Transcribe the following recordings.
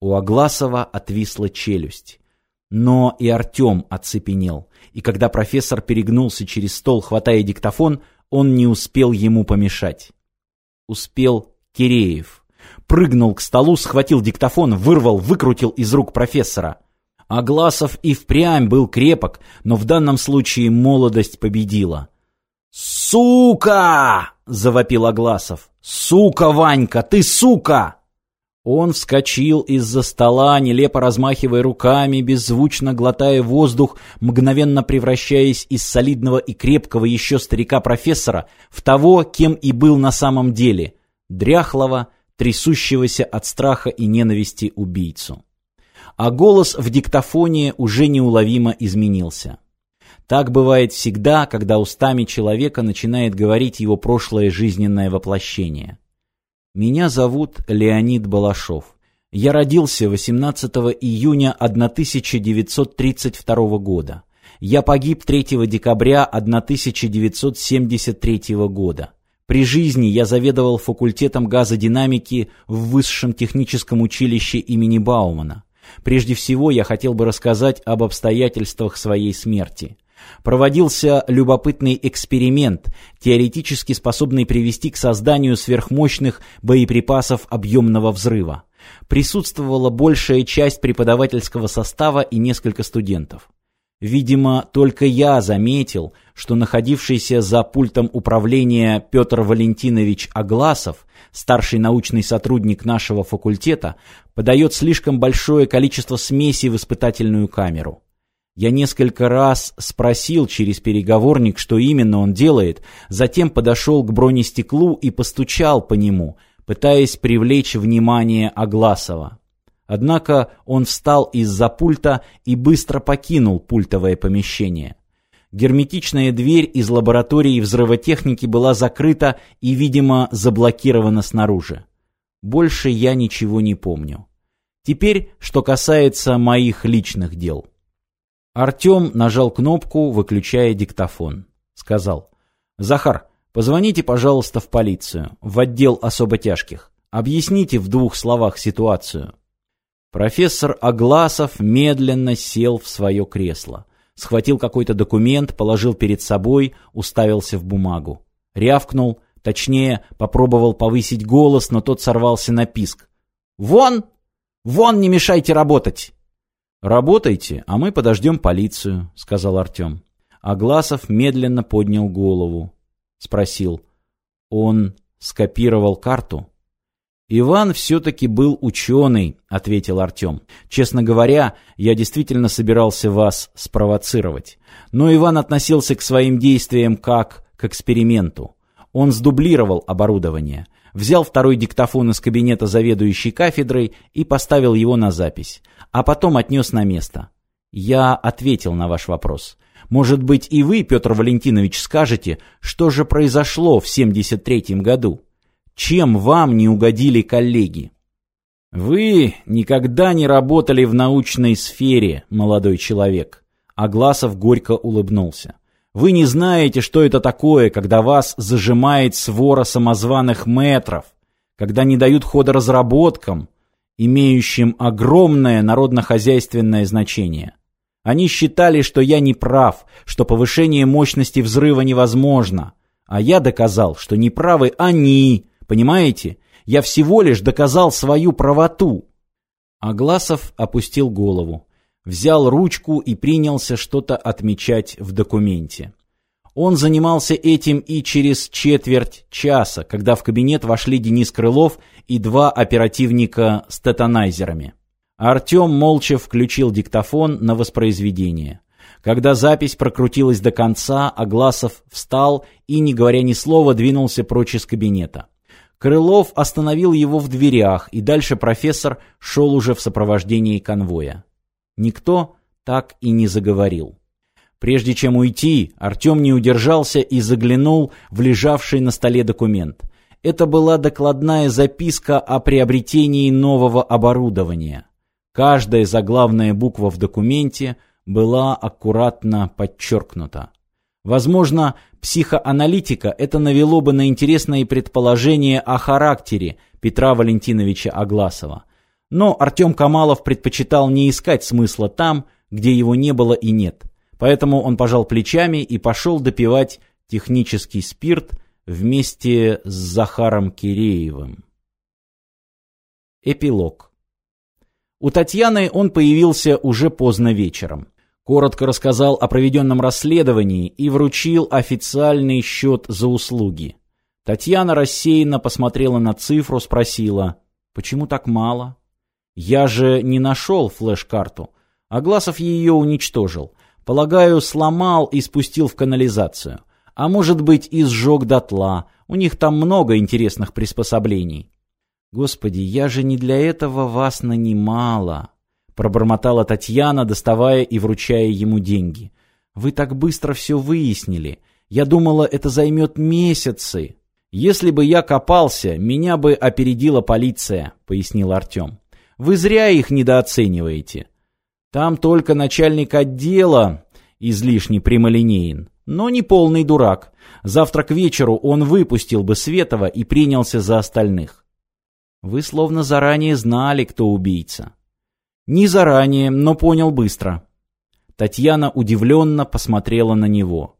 У Агласова отвисла челюсть. Но и Артем оцепенел, и когда профессор перегнулся через стол, хватая диктофон, он не успел ему помешать. Успел Киреев. Прыгнул к столу, схватил диктофон, вырвал, выкрутил из рук профессора. Агласов и впрямь был крепок, но в данном случае молодость победила. «Сука!» — завопил Агласов. «Сука, Ванька, ты сука!» Он вскочил из-за стола, нелепо размахивая руками, беззвучно глотая воздух, мгновенно превращаясь из солидного и крепкого еще старика-профессора в того, кем и был на самом деле – дряхлого, трясущегося от страха и ненависти убийцу. А голос в диктофоне уже неуловимо изменился. Так бывает всегда, когда устами человека начинает говорить его прошлое жизненное воплощение. Меня зовут Леонид Балашов. Я родился 18 июня 1932 года. Я погиб 3 декабря 1973 года. При жизни я заведовал факультетом газодинамики в Высшем техническом училище имени Баумана. Прежде всего я хотел бы рассказать об обстоятельствах своей смерти. Проводился любопытный эксперимент, теоретически способный привести к созданию сверхмощных боеприпасов объемного взрыва. Присутствовала большая часть преподавательского состава и несколько студентов. Видимо, только я заметил, что находившийся за пультом управления Петр Валентинович Агласов, старший научный сотрудник нашего факультета, подает слишком большое количество смеси в испытательную камеру. Я несколько раз спросил через переговорник, что именно он делает, затем подошел к бронестеклу и постучал по нему, пытаясь привлечь внимание Агласова. Однако он встал из-за пульта и быстро покинул пультовое помещение. Герметичная дверь из лаборатории взрывотехники была закрыта и, видимо, заблокирована снаружи. Больше я ничего не помню. Теперь, что касается моих личных дел. Артем нажал кнопку, выключая диктофон. Сказал. «Захар, позвоните, пожалуйста, в полицию, в отдел особо тяжких. Объясните в двух словах ситуацию». Профессор Агласов медленно сел в свое кресло. Схватил какой-то документ, положил перед собой, уставился в бумагу. Рявкнул, точнее, попробовал повысить голос, но тот сорвался на писк. «Вон! Вон, не мешайте работать!» «Работайте, а мы подождем полицию», — сказал Артем. Агласов медленно поднял голову. Спросил. «Он скопировал карту?» «Иван все-таки был ученый», — ответил Артем. «Честно говоря, я действительно собирался вас спровоцировать. Но Иван относился к своим действиям как к эксперименту. Он сдублировал оборудование взял второй диктофон из кабинета заведующей кафедрой и поставил его на запись, а потом отнес на место. Я ответил на ваш вопрос. Может быть, и вы, Петр Валентинович, скажете, что же произошло в 73-м году? Чем вам не угодили коллеги? Вы никогда не работали в научной сфере, молодой человек. Агласов горько улыбнулся. Вы не знаете, что это такое, когда вас зажимает свора самозваных метров, когда не дают хода разработкам, имеющим огромное народно-хозяйственное значение. Они считали, что я не прав, что повышение мощности взрыва невозможно. А я доказал, что неправы они, понимаете? Я всего лишь доказал свою правоту. Агласов опустил голову взял ручку и принялся что-то отмечать в документе. Он занимался этим и через четверть часа, когда в кабинет вошли Денис Крылов и два оперативника с тетанайзерами. Артем молча включил диктофон на воспроизведение. Когда запись прокрутилась до конца, Агласов встал и, не говоря ни слова, двинулся прочь из кабинета. Крылов остановил его в дверях, и дальше профессор шел уже в сопровождении конвоя. Никто так и не заговорил. Прежде чем уйти, Артем не удержался и заглянул в лежавший на столе документ. Это была докладная записка о приобретении нового оборудования. Каждая заглавная буква в документе была аккуратно подчеркнута. Возможно, психоаналитика это навело бы на интересные предположения о характере Петра Валентиновича Агласова – но Артем Камалов предпочитал не искать смысла там, где его не было и нет. Поэтому он пожал плечами и пошел допивать технический спирт вместе с Захаром Киреевым. Эпилог. У Татьяны он появился уже поздно вечером. Коротко рассказал о проведенном расследовании и вручил официальный счет за услуги. Татьяна рассеянно посмотрела на цифру, спросила, «Почему так мало?» Я же не нашел флеш-карту. Агласов ее уничтожил. Полагаю, сломал и спустил в канализацию. А может быть, и сжег дотла. У них там много интересных приспособлений. Господи, я же не для этого вас нанимала. Пробормотала Татьяна, доставая и вручая ему деньги. Вы так быстро все выяснили. Я думала, это займет месяцы. Если бы я копался, меня бы опередила полиция, пояснил Артем. Вы зря их недооцениваете. Там только начальник отдела излишне прямолинеен, но не полный дурак. Завтра к вечеру он выпустил бы Светова и принялся за остальных. Вы словно заранее знали, кто убийца. Не заранее, но понял быстро. Татьяна удивленно посмотрела на него.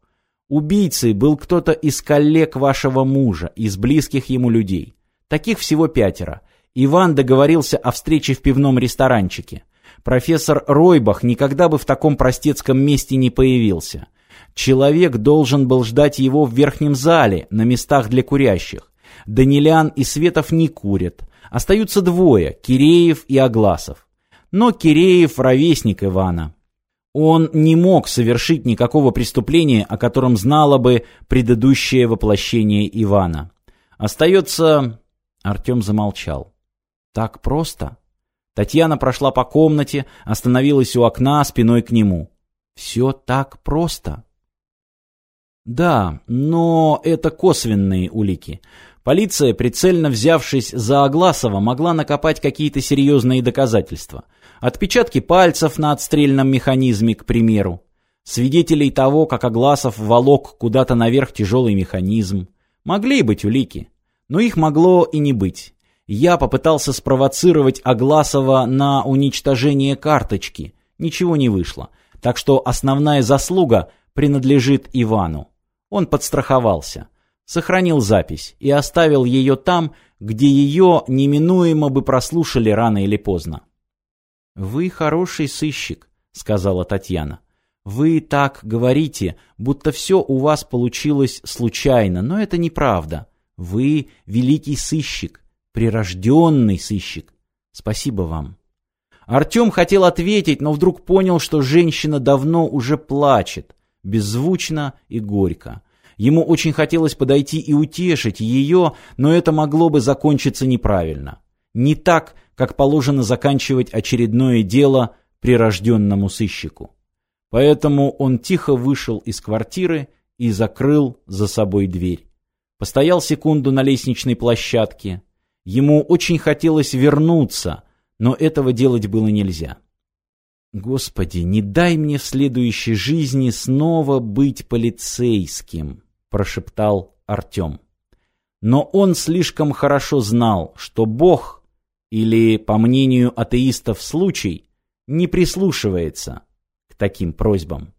Убийцей был кто-то из коллег вашего мужа, из близких ему людей. Таких всего пятеро – Иван договорился о встрече в пивном ресторанчике. Профессор Ройбах никогда бы в таком простецком месте не появился. Человек должен был ждать его в верхнем зале, на местах для курящих. Данилян и Светов не курят. Остаются двое – Киреев и Огласов. Но Киреев – ровесник Ивана. Он не мог совершить никакого преступления, о котором знало бы предыдущее воплощение Ивана. Остается... Артем замолчал. Так просто. Татьяна прошла по комнате, остановилась у окна спиной к нему. Все так просто. Да, но это косвенные улики. Полиция, прицельно взявшись за Огласова, могла накопать какие-то серьезные доказательства. Отпечатки пальцев на отстрельном механизме, к примеру. Свидетелей того, как Огласов волок куда-то наверх тяжелый механизм. Могли быть улики, но их могло и не быть. Я попытался спровоцировать Агласова на уничтожение карточки. Ничего не вышло. Так что основная заслуга принадлежит Ивану. Он подстраховался, сохранил запись и оставил ее там, где ее неминуемо бы прослушали рано или поздно. «Вы хороший сыщик», — сказала Татьяна. «Вы так говорите, будто все у вас получилось случайно, но это неправда. Вы великий сыщик, прирожденный сыщик. Спасибо вам. Артем хотел ответить, но вдруг понял, что женщина давно уже плачет, беззвучно и горько. Ему очень хотелось подойти и утешить ее, но это могло бы закончиться неправильно. Не так, как положено заканчивать очередное дело прирожденному сыщику. Поэтому он тихо вышел из квартиры и закрыл за собой дверь. Постоял секунду на лестничной площадке, Ему очень хотелось вернуться, но этого делать было нельзя. «Господи, не дай мне в следующей жизни снова быть полицейским», – прошептал Артем. Но он слишком хорошо знал, что Бог, или, по мнению атеистов, случай, не прислушивается к таким просьбам.